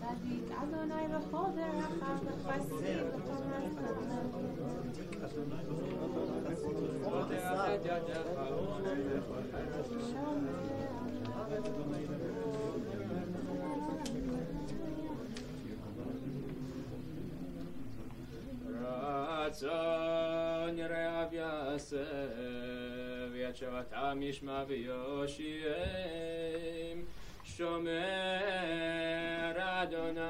صدیق از آنای را خود رحم فسیق خود رحم רצון רב יעשב יצ'בתם ישמע ויושיעם שומר אדוני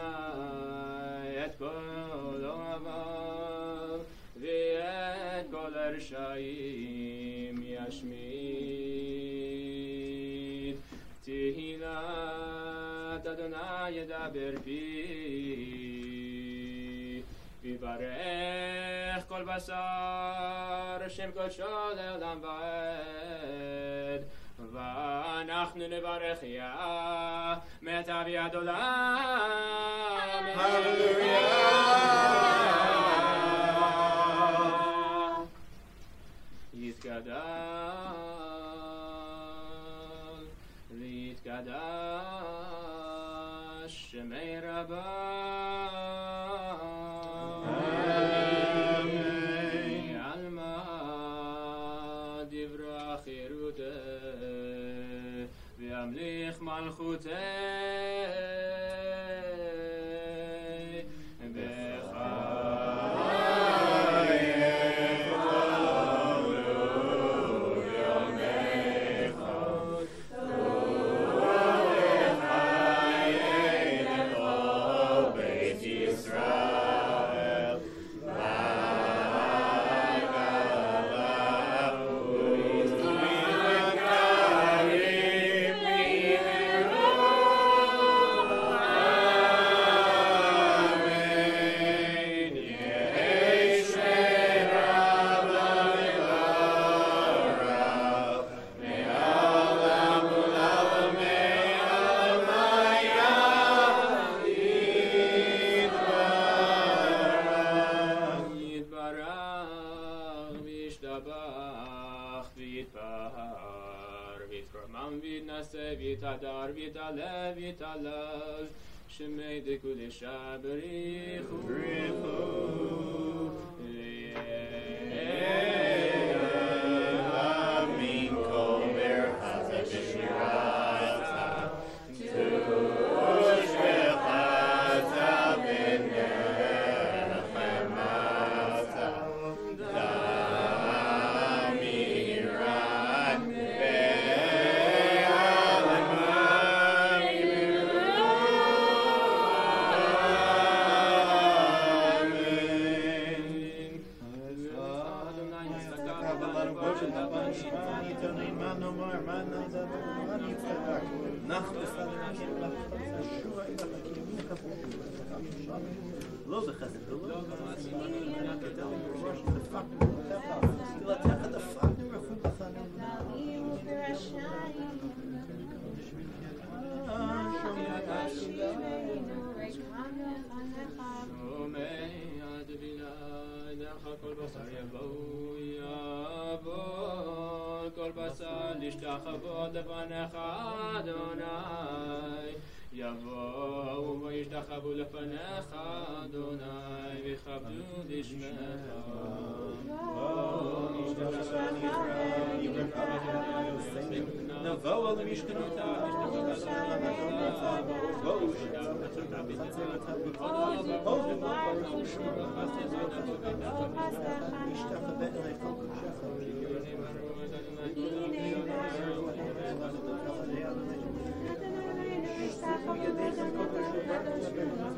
את כל אוהביו ואת כל הרשעים ישמיד תהילת אדוני ידבר פי ויברך כל בשר שם קודשו לעולם ועד ואנחנו נברך יא מיטב יד עולם יתגדל goed, hè? Shemei Dikulishabri לא בחסד, לא בחסד, תפילתך דפקנו רפואתך שומע דבילה דרך כל בשר יבואו יבוא כל בשר להשתחוות לפניך אדוני יבואו וישתחוו לפניך אדוני ויכבדו לשמך נבואו על Thank you.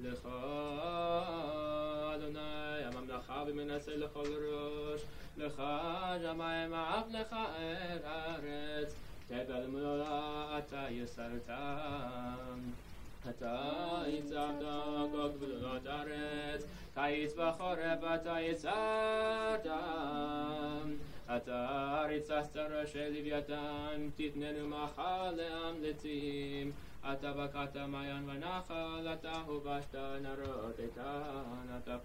לך אדוני הממלכה ומנסה לכל ראש. לך שמיים אף לך ארץ תבל מלולה אתה יסרתם אתה הצבת כל גבולות הארץ, קיץ וחורף אתה יצרת. אתה ריצצת ראשי לוויתן, תתננו מחל לאמלצים. אתה Atabakata Mayan Vanaha Lata Hubasta Naro Teta Nata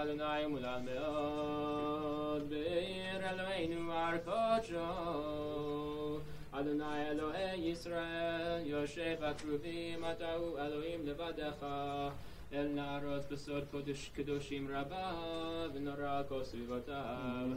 Adonai Mulan Beod Beir Elveinu Arkocho Adonai Elohe Yisrael Yoshev Akruvim Atahu Elohim Levadecha. אל נערות בסוד קודש קדושים רבה ונורא כל סביבותיו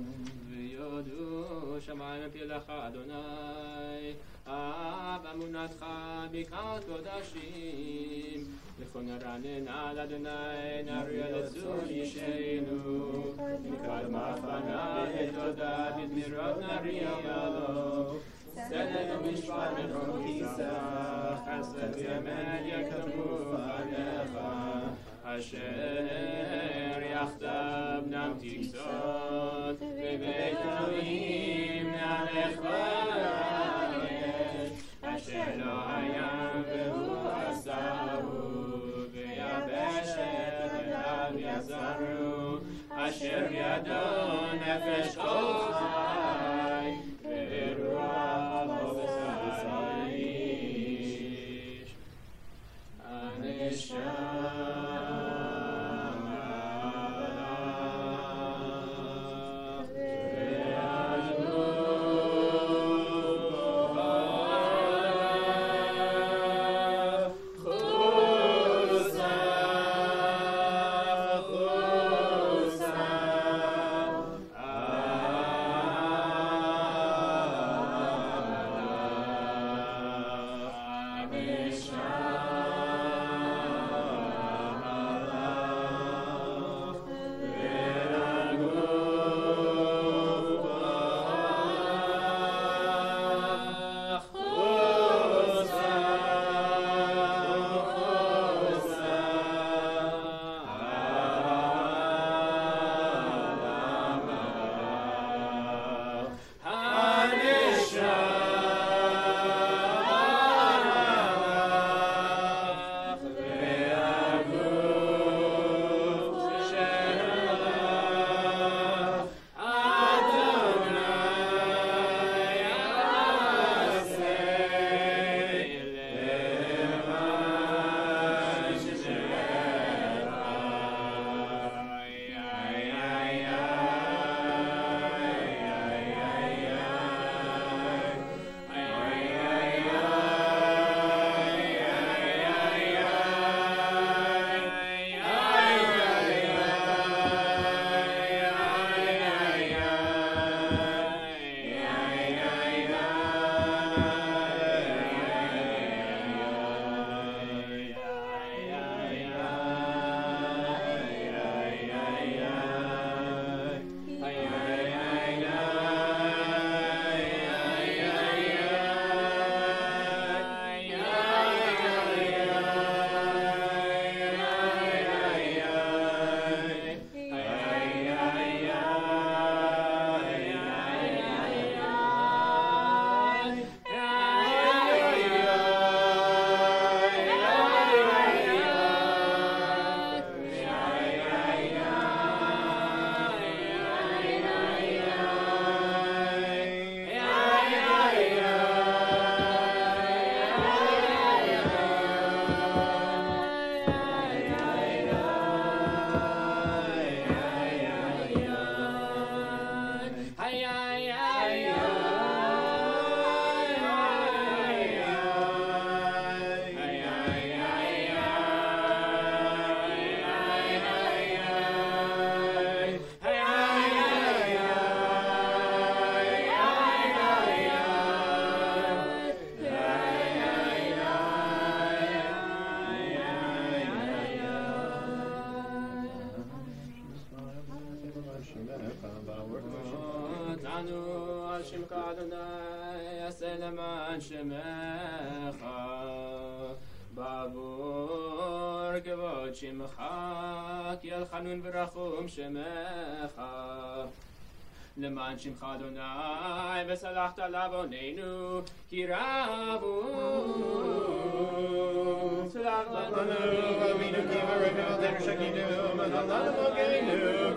ויודעו שמיים מפילך אדוני אב אמונתך בקעת קודשים לכון רנן על אדוני נריע לצור ישנו מקל מחנה את תודה בדמירות נריע לו צדק ומשפט מכל כיסך חסד וימד יקדמו פניך אשר יחדיו נם תקצות בבית אלוהים נערך בארץ אשר לא היה והוא עשהו ביבשת אליו יזרו אשר ידו נפש כל אדוני, עשה למען שמך, בעבור כבוד שמך, כי על חנון ורחום שמך. למען שמך אדוני, וסלחת לעווננו, כי רבו. סלח לנו, אלוהינו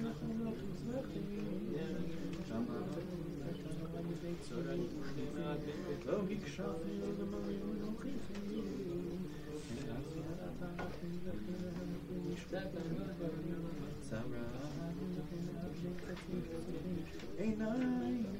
עיניי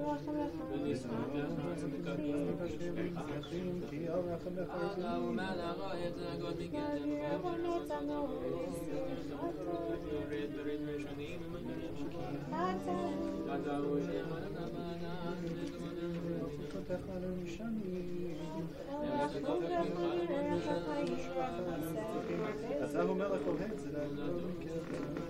אתה הוא שיכול עשה הוא מלך אוהד, זה לא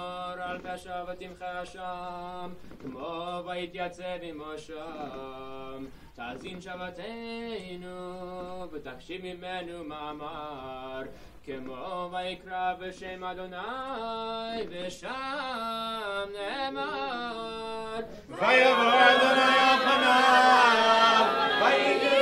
על פשע ותמחה שם כמו ויתייצב עמו שם תאזין שבתנו ותקשיב ממנו מאמר כמו ויקרא בשם אדוני ושם נאמר ויבוא אדוני על פניו, אדוני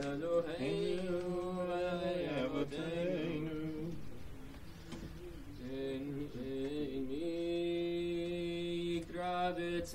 Hello, hey, hey, hey, its.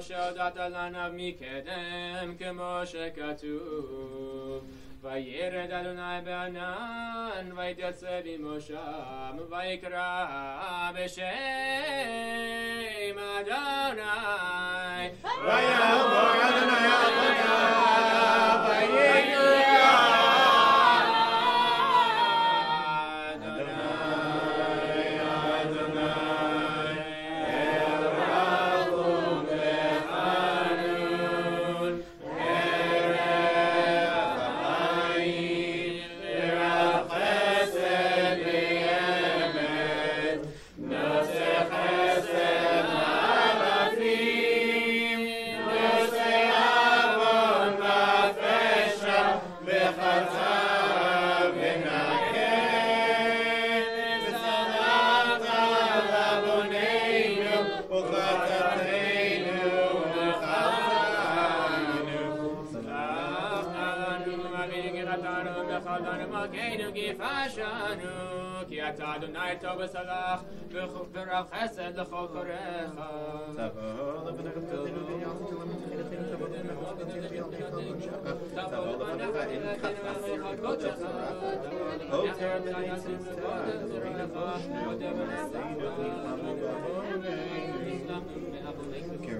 שהודעת לנו מקדם כמו שכתוב וירד אדוני בענן ויתייצב עמו ויקרא בשם אדוני. ויעבור אדוני כי אתה אדוני טוב וסלח ורב חסד לכל קוראיך. שם,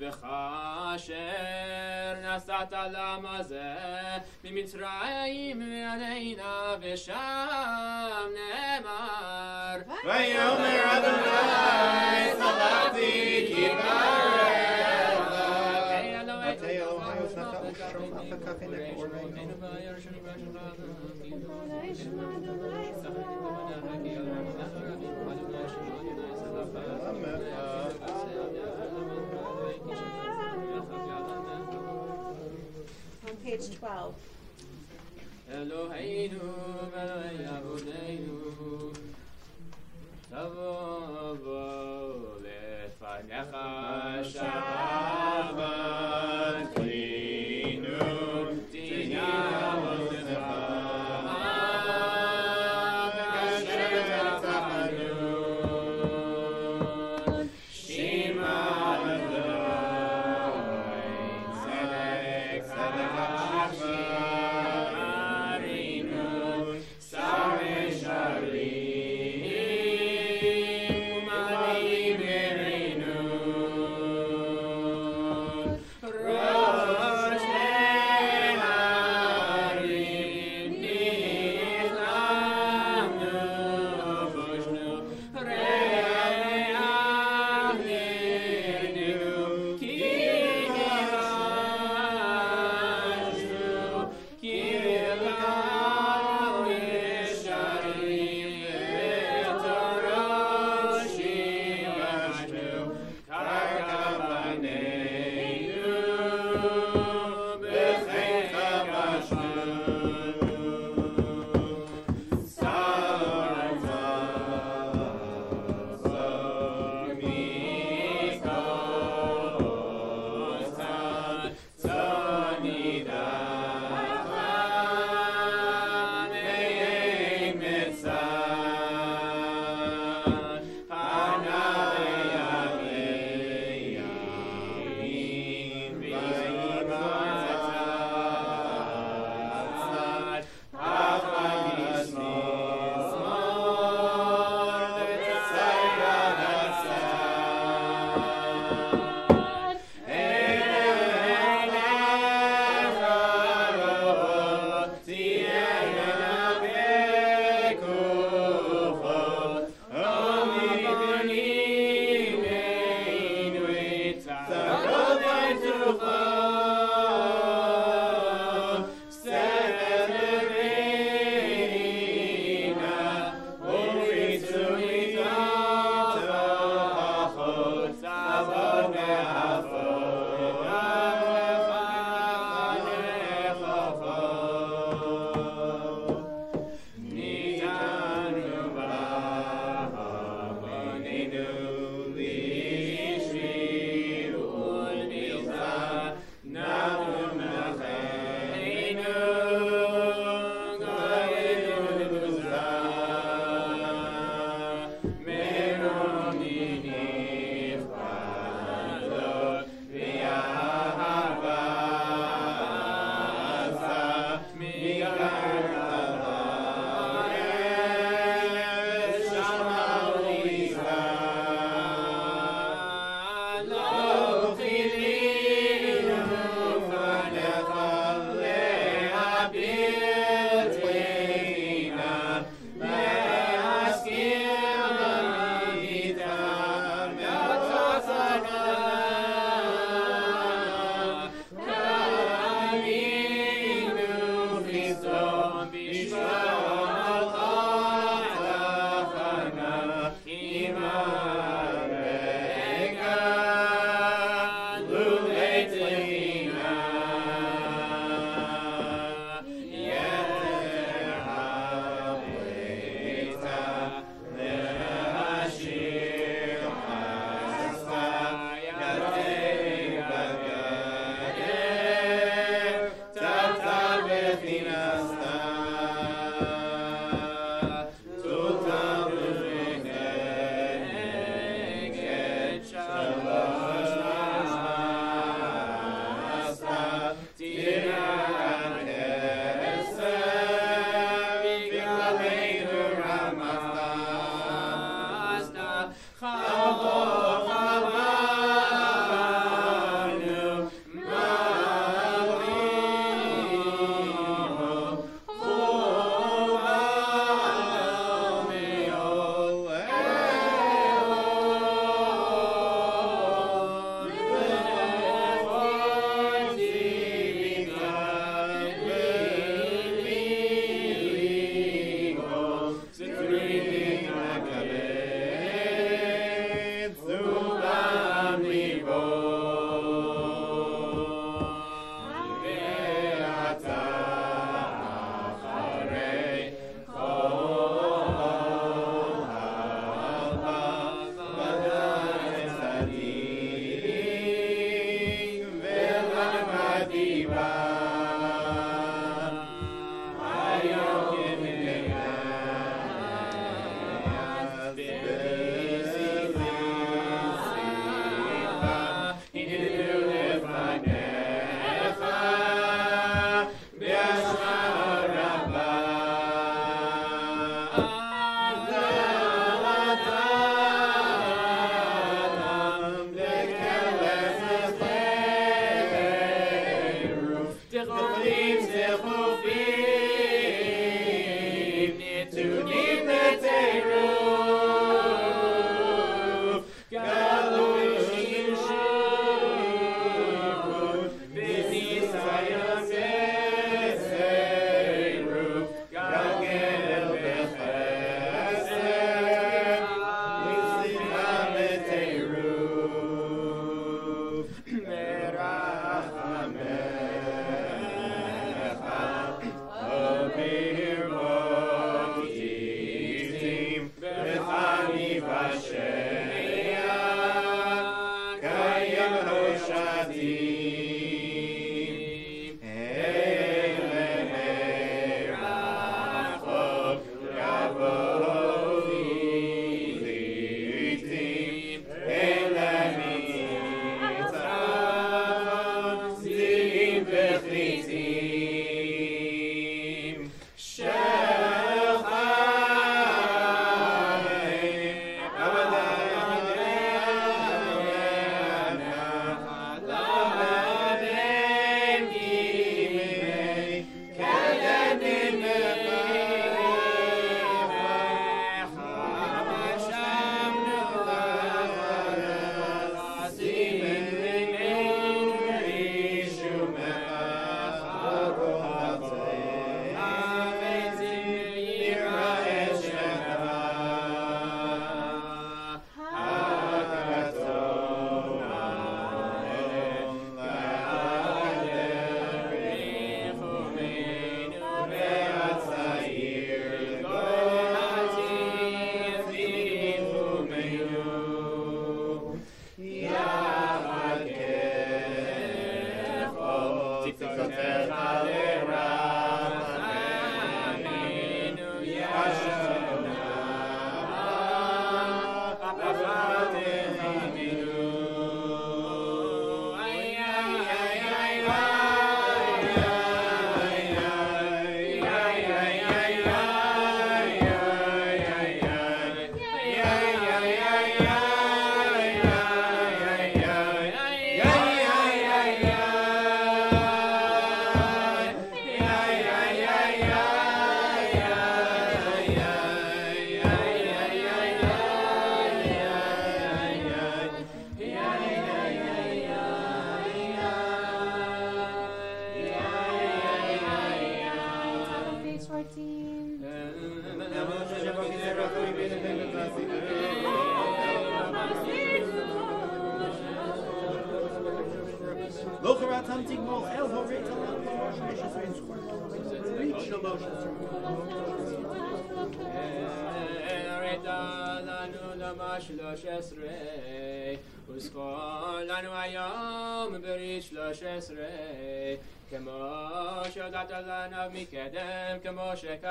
וכאשר נסעת למזה ממצרים ועלינה ושם נאמר ויאמר אדוני סלחתי כי ברח page 12.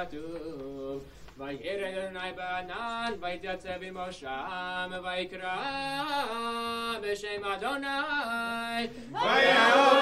כתוב ויירא אדוני בענן ויתייצב עמו שם ויקרא בשם אדוני ויהוא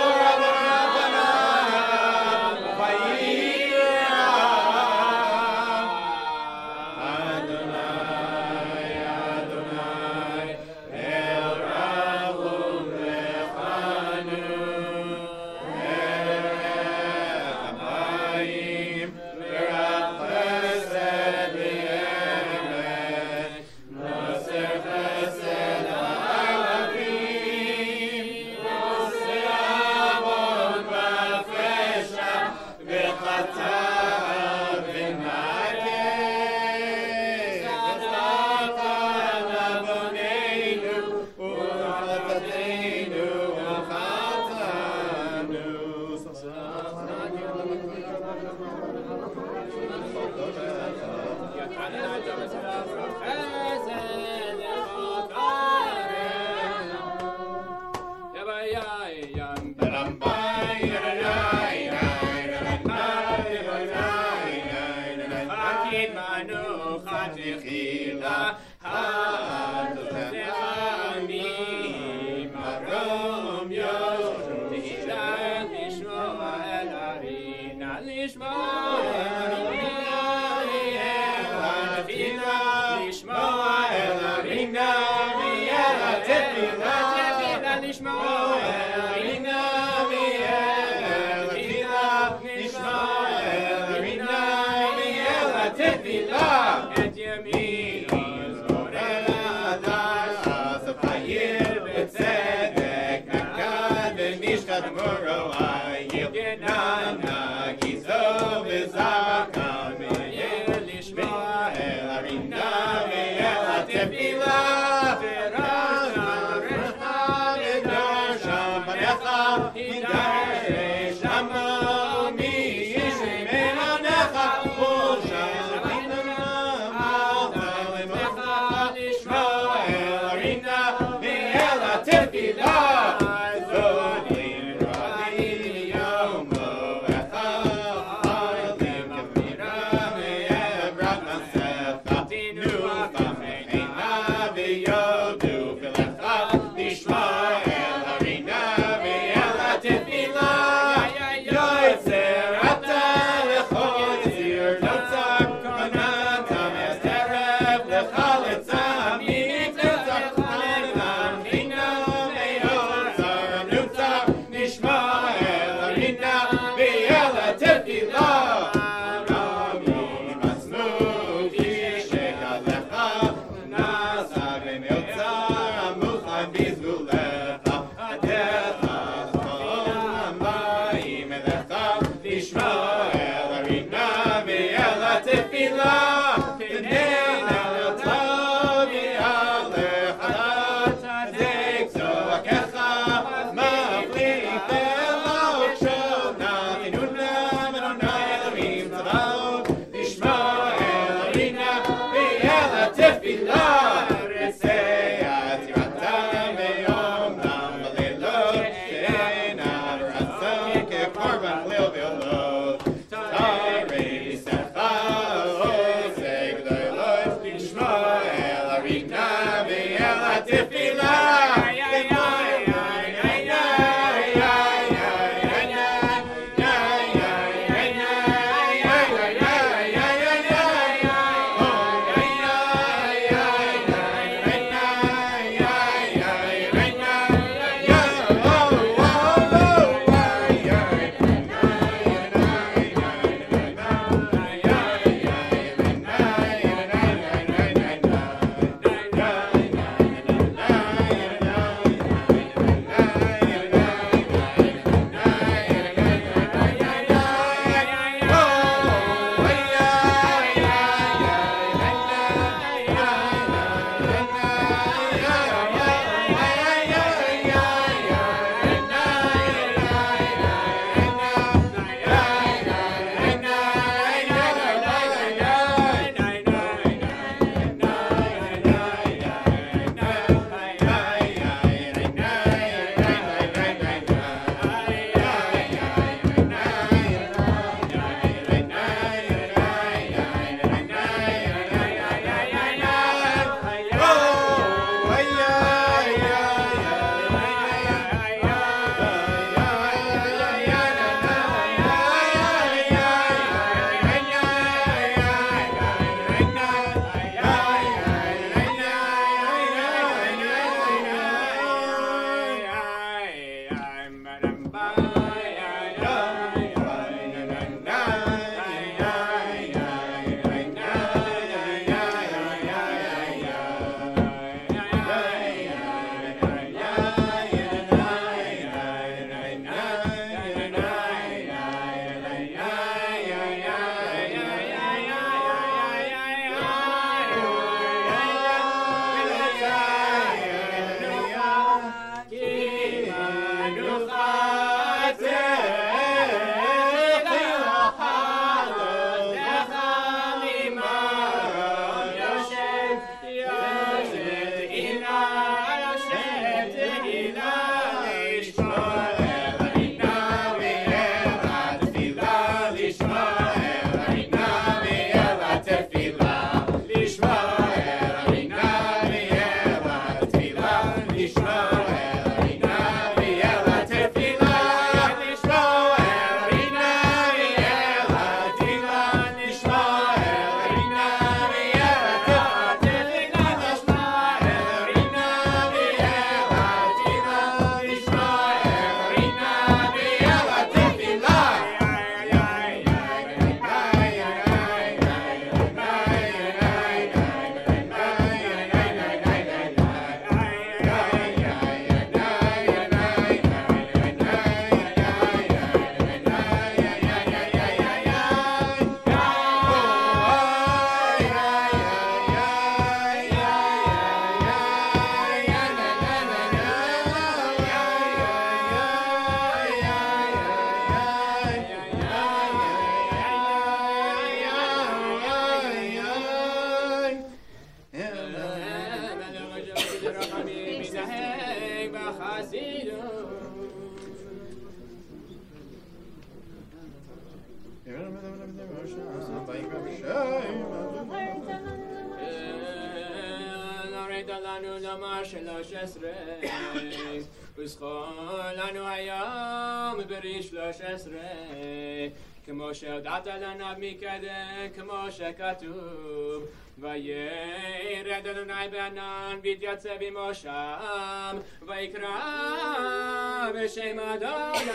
מקדם, כמו שכתוב, וירד אדוני בענן, ויתייצב עמו שם, ויקרא בשם אדוני,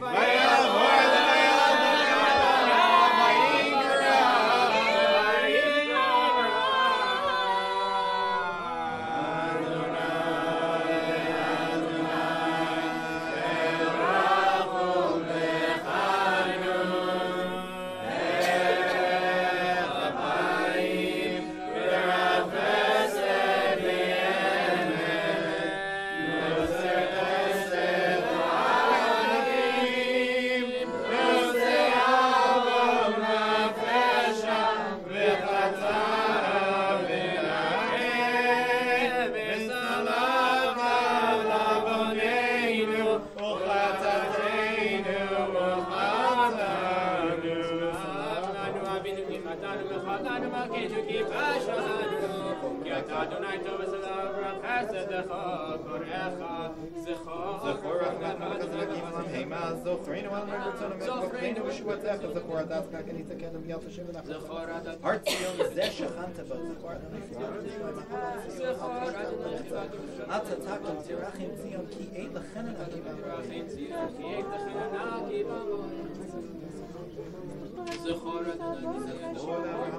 ויבוא אדוני עולם המה, זוכרנו על מרצון ומלכותנו ושבועתך, זכור הדף כאן יתקן ומיד תשב ונחת. הר ציון זה שכנת בו, זכור אתה תקום תירחם ציון כי אין לכן הנקיבה. זכור בכל הארץ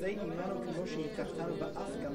Satan mounted commotion in of the earth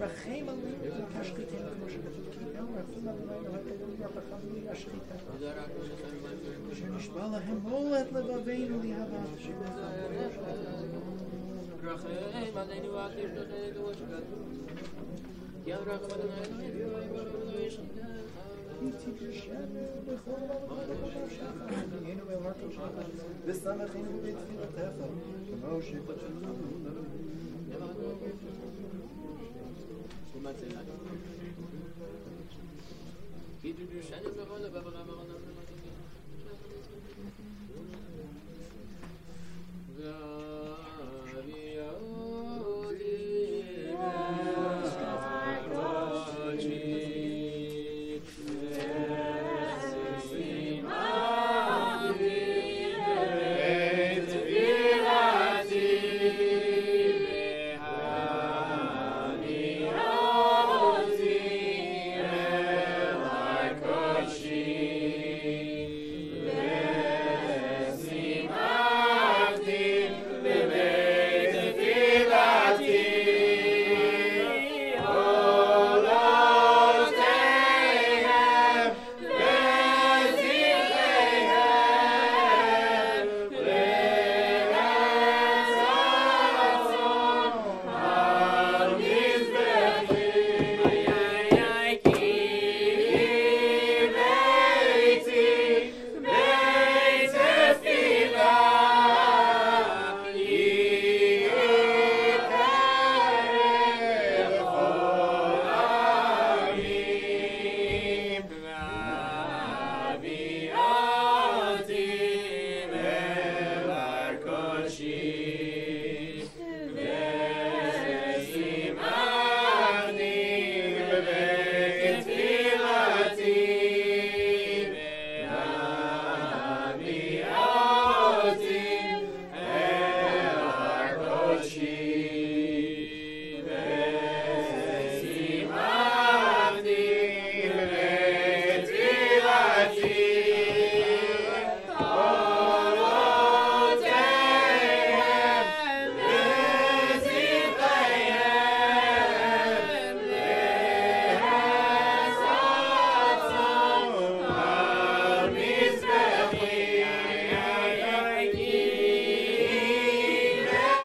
رخيما تشقيتا Şönüş bala hem bol etle babaynu li habat Bissamachinu bit filatefel, Moshe Pachanu, Yeah.